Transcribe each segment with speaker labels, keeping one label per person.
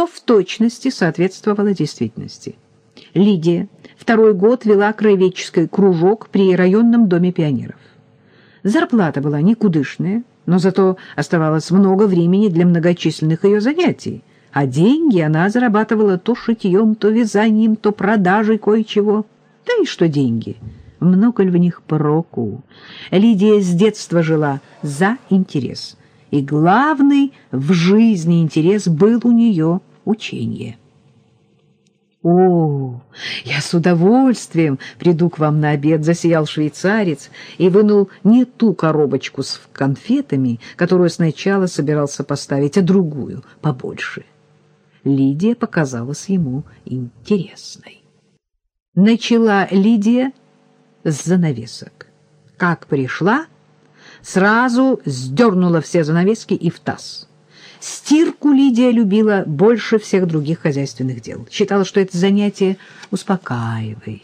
Speaker 1: все в точности соответствовало действительности. Лидия второй год вела краеведческий кружок при районном доме пионеров. Зарплата была никудышная, но зато оставалось много времени для многочисленных ее занятий, а деньги она зарабатывала то шитьем, то вязанием, то продажей кое-чего. Да и что деньги? Много ли в них проку? Лидия с детства жила за интерес. И главный в жизни интерес был у нее учение. «О, я с удовольствием приду к вам на обед», — засиял швейцарец и вынул не ту коробочку с конфетами, которую сначала собирался поставить, а другую, побольше. Лидия показалась ему интересной. Начала Лидия с занавесок. Как пришла, сразу сдернула все занавески и в таз. Стирку Лидия любила больше всех других хозяйственных дел. Считала, что это занятие успокаивает.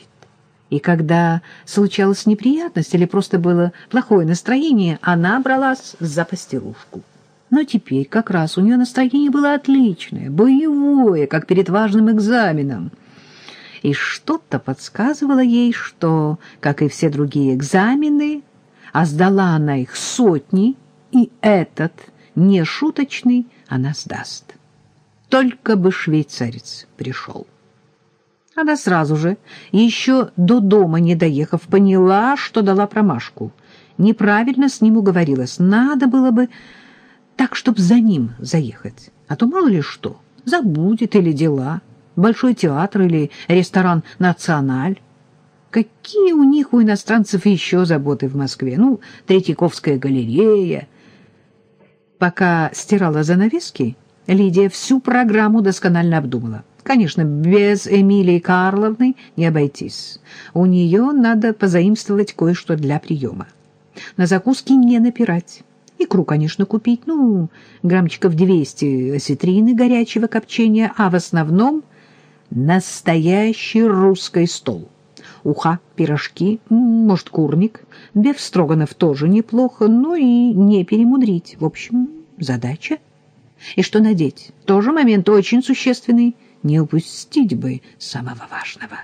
Speaker 1: И когда случалась неприятность или просто было плохое настроение, она бралась за постирушку. Но теперь как раз у нее настроение было отличное, боевое, как перед важным экзаменом. И что-то подсказывало ей, что, как и все другие экзамены, а сдала она их сотни, и этот – не шуточный, она сдаст. Только бы швейцарец пришел. Она сразу же, еще до дома не доехав, поняла, что дала промашку. Неправильно с ним уговорилась. Надо было бы так, чтобы за ним заехать. А то мало ли что, забудет или дела. Большой театр или ресторан «Националь». Какие у них, у иностранцев, еще заботы в Москве? Ну, Третьяковская галерея, Пока стирала занавески, Лидия всю программу досконально обдумала. Конечно, без Эмилии Карловны не обойтись. У нее надо позаимствовать кое-что для приема. На закуски не напирать. Икру, конечно, купить, ну, граммчиков 200 осетрины горячего копчения, а в основном настоящий русский стол. Уха, пирожки, может, курник. Бефстроганов тоже неплохо, но и не перемудрить. В общем, задача. И что надеть? Тоже момент очень существенный. Не упустить бы самого важного.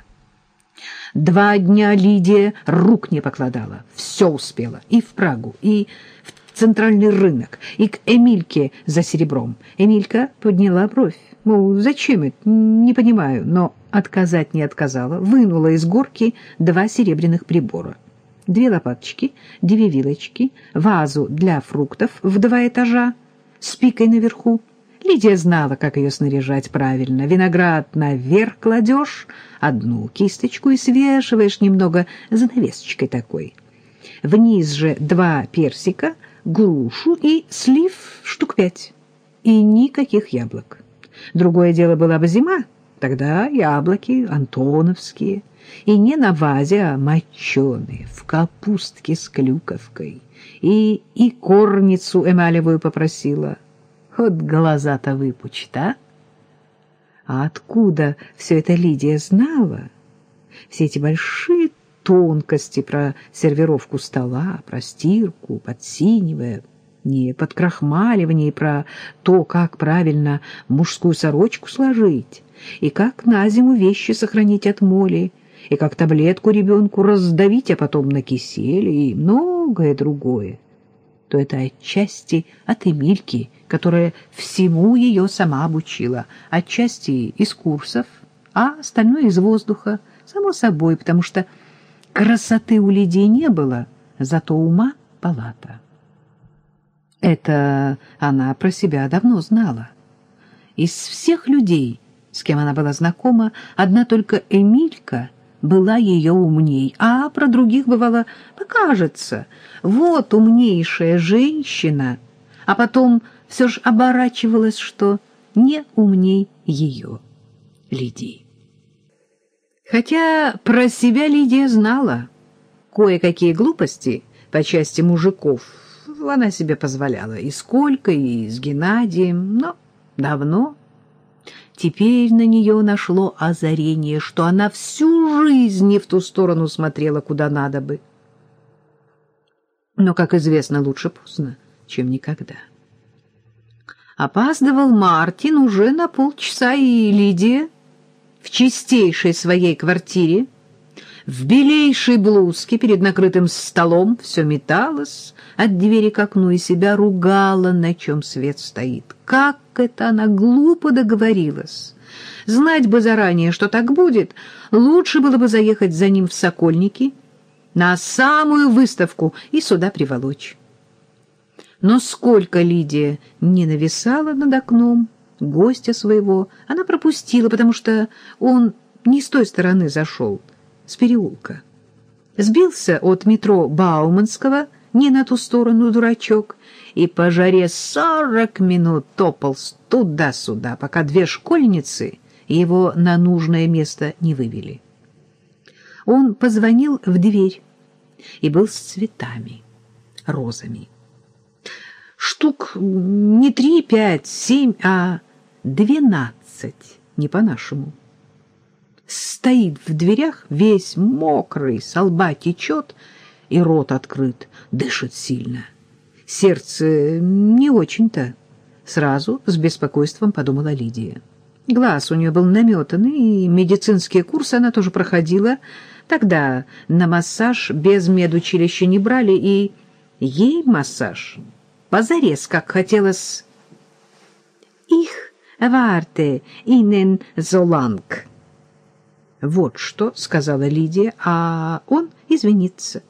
Speaker 1: Два дня Лидия рук не покладала. Все успела. И в Прагу, и в центральный рынок, и к Эмильке за серебром. Эмилька подняла бровь. Мол, зачем это? Не понимаю. Но отказать не отказала. Вынула из горки два серебряных прибора. Две лопаточки, две вилочки, вазу для фруктов в два этажа с пикой наверху. Лидия знала, как ее снаряжать правильно. Виноград наверх кладешь, одну кисточку и свешиваешь немного занавесочкой такой. Вниз же два персика, грушу и слив штук пять. И никаких яблок. Другое дело была бы зима, тогда яблоки антоновские, и не на вазе, а моченые, в капустке с клюковкой. И и корницу эмалевую попросила. Вот глаза-то выпучит, а? А откуда все это Лидия знала? Все эти большие тонкости про сервировку стола, про стирку, подсинивая, не подкрахмаливание, про то, как правильно мужскую сорочку сложить, и как на зиму вещи сохранить от моли, и как таблетку ребенку раздавить, а потом на киселе, и многое другое, то это отчасти от Эмильки, которая всему ее сама обучила, отчасти из курсов, а остальное из воздуха, само собой, потому что красоты у людей не было, зато ума палата. Это она про себя давно знала. Из всех людей, с кем она была знакома, одна только Эмилька была ее умней, а про других бывало покажется. Вот умнейшая женщина, а потом все же оборачивалась, что не умней ее, Лидии. Хотя про себя Лидия знала кое-какие глупости по части мужиков, она себе позволяла и сколько, и с Геннадием, но давно. Теперь на нее нашло озарение, что она всю жизнь не в ту сторону смотрела, куда надо бы. Но, как известно, лучше поздно, чем никогда. Опаздывал Мартин уже на полчаса, и Лидия в чистейшей своей квартире, в белейшей блузке перед накрытым столом все металась от двери к окну и себя ругала, на чем свет стоит. Как это она глупо договорилась! Знать бы заранее, что так будет, лучше было бы заехать за ним в Сокольники на самую выставку и сюда приволочь. Но сколько Лидия не нависала над окном, гостя своего она пропустила, потому что он не с той стороны зашел, с переулка. Сбился от метро Бауманского, не на ту сторону дурачок, и по жаре сорок минут топал туда-сюда, пока две школьницы его на нужное место не вывели. Он позвонил в дверь и был с цветами, розами. Штук не три, пять, семь, а двенадцать, не по-нашему. Стоит в дверях, весь мокрый, со лба течет, и рот открыт, дышит сильно. Сердце не очень-то. Сразу с беспокойством подумала Лидия. Глаз у нее был наметанный, и медицинские курсы она тоже проходила. Тогда на массаж без медучилища не брали, и ей массаж позарез, как хотелось. «Их варте инен золанг». Вот что сказала Лидия, а он извинится.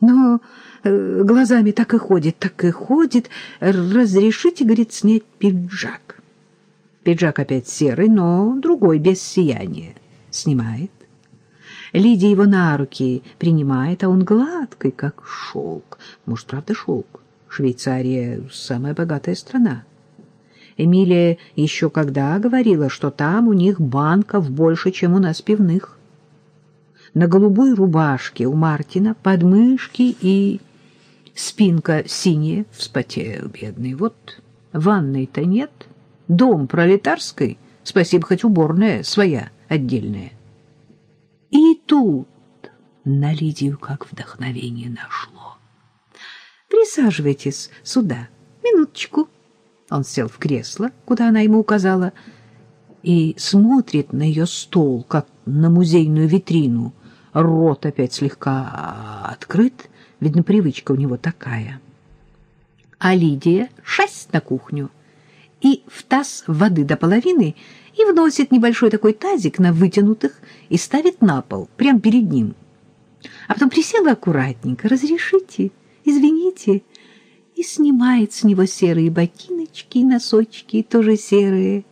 Speaker 1: Но э, глазами так и ходит, так и ходит. Разрешите, говорит, снять пиджак. Пиджак опять серый, но другой, без сияния. Снимает. Лидия его на руки принимает, а он гладкий, как шелк. Может, правда, шелк? Швейцария — самая богатая страна. Эмилия еще когда говорила, что там у них банков больше, чем у нас пивных. На голубой рубашке у Мартина подмышки и спинка синяя, вспотею, бедный. Вот ванной-то нет — Дом пролетарской, спасибо, хоть уборная, своя, отдельная. И тут на Лидию как вдохновение нашло. «Присаживайтесь сюда, минуточку». Он сел в кресло, куда она ему указала, и смотрит на ее стол, как на музейную витрину. Рот опять слегка открыт, видно, привычка у него такая. А Лидия шесть на кухню — и в таз воды до половины и вносит небольшой такой тазик на вытянутых и ставит на пол, прямо перед ним. А потом присела аккуратненько, разрешите, извините, и снимает с него серые ботиночки и носочки, тоже серые.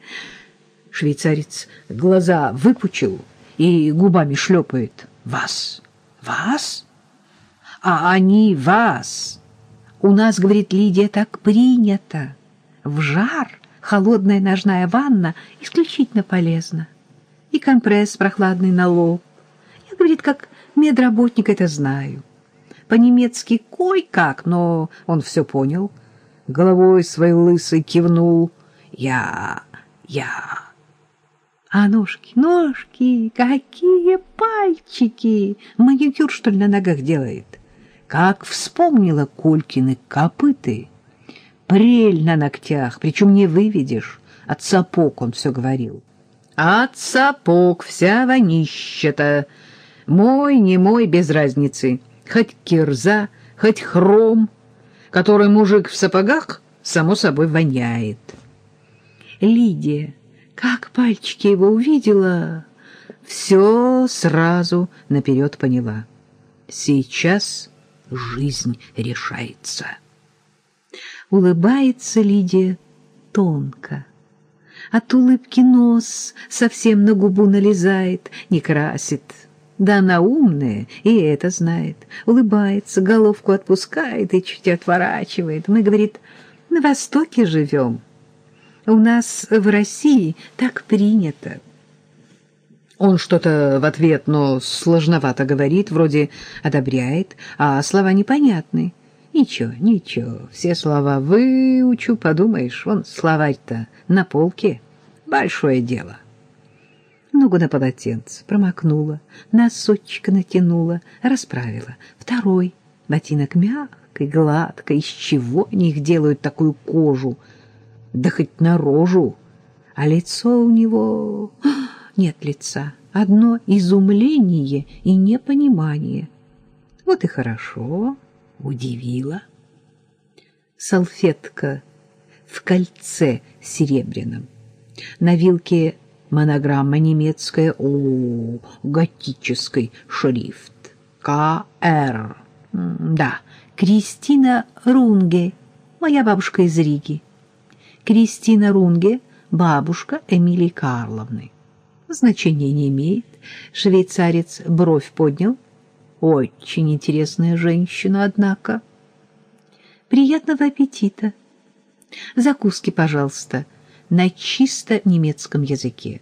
Speaker 1: Швейцарец глаза выпучил и губами шлепает. «Вас? Вас? А они вас? У нас, — говорит Лидия, — так принято. В жар холодная ножная ванна исключительно полезна. И компресс прохладный на лоб. Я, говорит, как медработник это знаю. По-немецки кой-как, но он все понял. Головой своей лысой кивнул. Я, я... А ножки, ножки, какие пальчики! Маникюр, что ли, на ногах делает? Как вспомнила Колькины копыты — прель на ногтях, причем не выведешь. От сапог он все говорил. От сапог вся вонища-то. Мой, не мой, без разницы. Хоть кирза, хоть хром, который мужик в сапогах, само собой, воняет. Лидия, как пальчики его увидела, все сразу наперед поняла. Сейчас жизнь решается. Улыбается Лидия тонко. От улыбки нос совсем на губу налезает, не красит. Да она умная, и это знает. Улыбается, головку отпускает и чуть отворачивает. Мы, говорит, на Востоке живем. У нас в России так принято. Он что-то в ответ, но сложновато говорит, вроде одобряет, а слова непонятны. Ничего, ничего, все слова выучу, подумаешь, вон словарь-то на полке. Большое дело. Ногу на полотенце промокнула, носочек натянула, расправила. Второй ботинок мягкий, гладкий, из чего они их делают такую кожу? да хоть на рожу, а лицо у него... Нет лица, одно изумление и непонимание. Вот и хорошо, удивила. Салфетка в кольце серебряном. На вилке монограмма немецкая, о, готический шрифт. К.Р. Да, Кристина Рунге, моя бабушка из Риги. Кристина Рунге, бабушка Эмилии Карловны. Значения не имеет. Швейцарец бровь поднял. Очень интересная женщина, однако. Приятного аппетита. Закуски, пожалуйста, на чисто немецком языке.